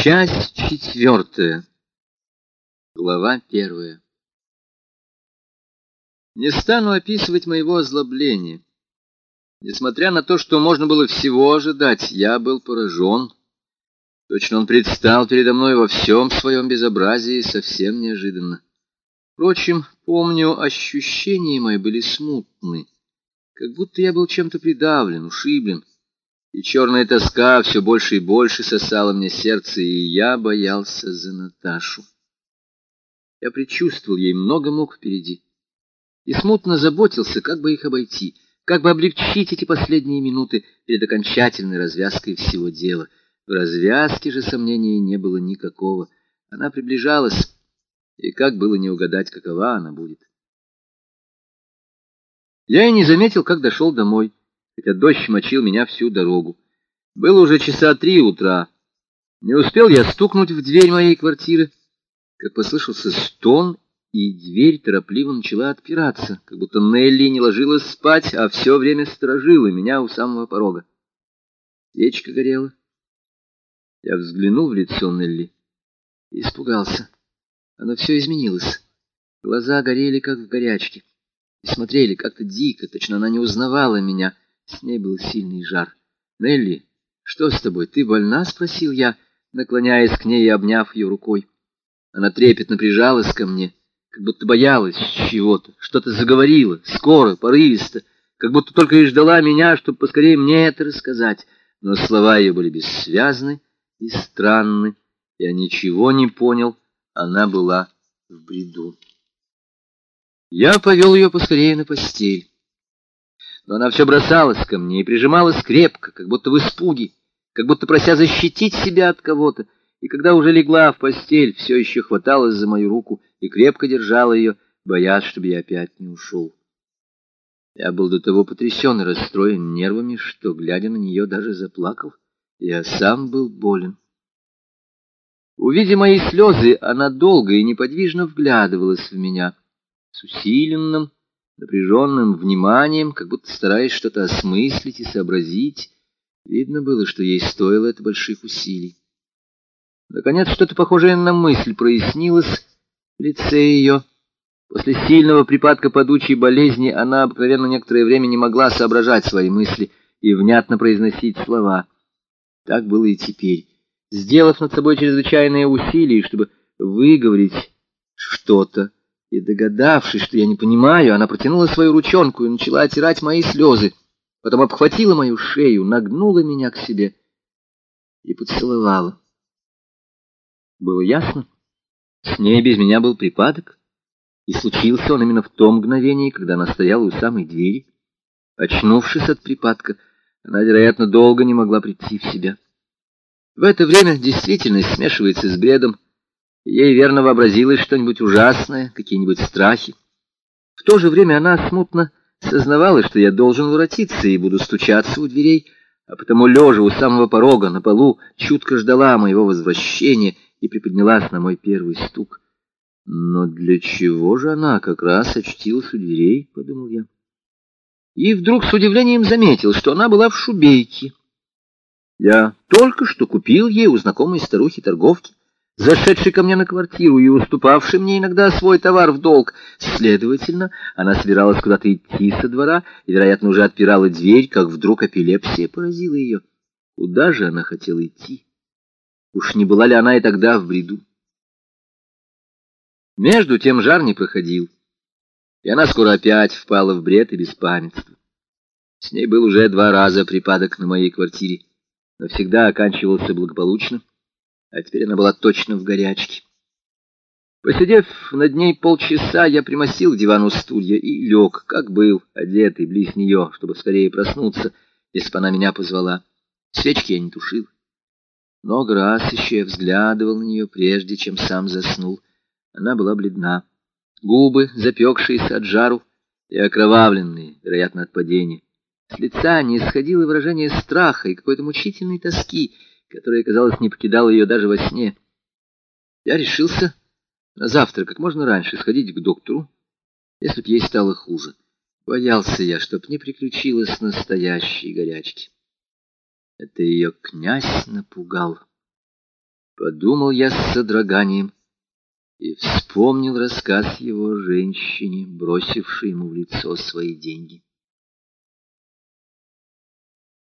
Часть четвертая. Глава первая. Не стану описывать моего озлобления. Несмотря на то, что можно было всего ожидать, я был поражен. Точно он предстал передо мной во всем своем безобразии совсем неожиданно. Впрочем, помню, ощущения мои были смутны, как будто я был чем-то придавлен, ушиблен и черная тоска все больше и больше сосала мне сердце, и я боялся за Наташу. Я предчувствовал ей много мук впереди, и смутно заботился, как бы их обойти, как бы облегчить эти последние минуты перед окончательной развязкой всего дела. В развязке же сомнений не было никакого. Она приближалась, и как было не угадать, какова она будет. Я и не заметил, как дошел домой хотя дождь мочил меня всю дорогу. Было уже часа три утра. Не успел я стукнуть в дверь моей квартиры, как послышался стон, и дверь торопливо начала отпираться, как будто Нелли не ложилась спать, а все время сторожила меня у самого порога. Свечка горела. Я взглянул в лицо Нелли и испугался. Оно все изменилось. Глаза горели, как в горячке, и смотрели как-то дико, точно она не узнавала меня — с ней был сильный жар. «Нелли, что с тобой? Ты больна?» — спросил я, наклоняясь к ней и обняв ее рукой. Она трепетно прижалась ко мне, как будто боялась чего-то, что-то заговорила, скоро, порывисто, как будто только и ждала меня, чтобы поскорее мне это рассказать. Но слова ее были бессвязны и странны. Я ничего не понял, она была в бреду. Я повел ее поскорее на постель но она все бросалась ко мне и прижималась крепко, как будто в испуге, как будто прося защитить себя от кого-то, и когда уже легла в постель, все еще хваталась за мою руку и крепко держала ее, боясь, чтобы я опять не ушел. Я был до того потрясен и расстроен нервами, что, глядя на нее, даже заплакал. Я сам был болен. Увидя мои слезы, она долго и неподвижно вглядывалась в меня с усиленным, напряженным вниманием, как будто стараясь что-то осмыслить и сообразить. Видно было, что ей стоило это больших усилий. Наконец, что-то похожее на мысль прояснилось в лице ее. После сильного припадка падучей болезни она обыкновенно некоторое время не могла соображать свои мысли и внятно произносить слова. Так было и теперь. Сделав над собой чрезвычайные усилия, чтобы выговорить что-то, и, догадавшись, что я не понимаю, она протянула свою ручонку и начала отирать мои слезы. Потом обхватила мою шею, нагнула меня к себе и поцеловала. Было ясно, с ней без меня был припадок, и случился он именно в том мгновении, когда она стояла у самой двери. Очнувшись от припадка, она, вероятно, долго не могла прийти в себя. В это время действительность смешивается с бредом, Ей верно вообразилось что-нибудь ужасное, какие-нибудь страхи. В то же время она смутно сознавала, что я должен воротиться и буду стучаться у дверей, а потому, лежа у самого порога на полу, чутко ждала моего возвращения и приподнялась на мой первый стук. Но для чего же она как раз очтилась у дверей, — подумал я. И вдруг с удивлением заметил, что она была в шубейке. Я только что купил ей у знакомой старухи-торговки зашедший ко мне на квартиру и уступавший мне иногда свой товар в долг. Следовательно, она собиралась куда-то идти со двора и, вероятно, уже отпирала дверь, как вдруг эпилепсия поразила ее. Куда же она хотела идти? Уж не была ли она и тогда в бреду? Между тем жар не проходил, и она скоро опять впала в бред и беспамятство. С ней был уже два раза припадок на моей квартире, но всегда оканчивался благополучно а теперь она была точно в горячке. Посидев над ней полчаса, я примостил к дивану стулья и лег, как был, одетый близ нее, чтобы скорее проснуться, если бы она меня позвала. Свечки я не тушил. Много раз еще я взглядывал на нее, прежде чем сам заснул. Она была бледна. Губы, запекшиеся от жару и окровавленные, вероятно, от падения. С лица не исходило выражение страха и какой-то мучительной тоски — которая, казалось, не покидала ее даже во сне. Я решился на завтра как можно раньше сходить к доктору, если б ей стало хуже. Боялся я, чтоб не приключилось настоящей горячки. Это ее князь напугал. Подумал я с содроганием и вспомнил рассказ его женщине, бросившей ему в лицо свои деньги.